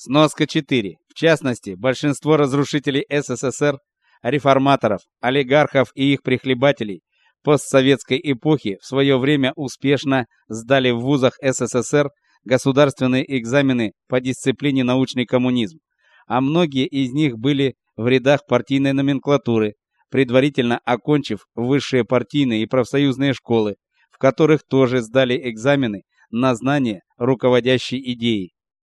Сноска 4. В частности, большинство разрушителей СССР, реформаторов, олигархов и их прихлебателей постсоветской эпохи в свое время успешно сдали в вузах СССР государственные экзамены по дисциплине научный коммунизм, а многие из них были в рядах партийной номенклатуры, предварительно окончив высшие партийные и профсоюзные школы, в которых тоже сдали экзамены на знание руководящей идеи.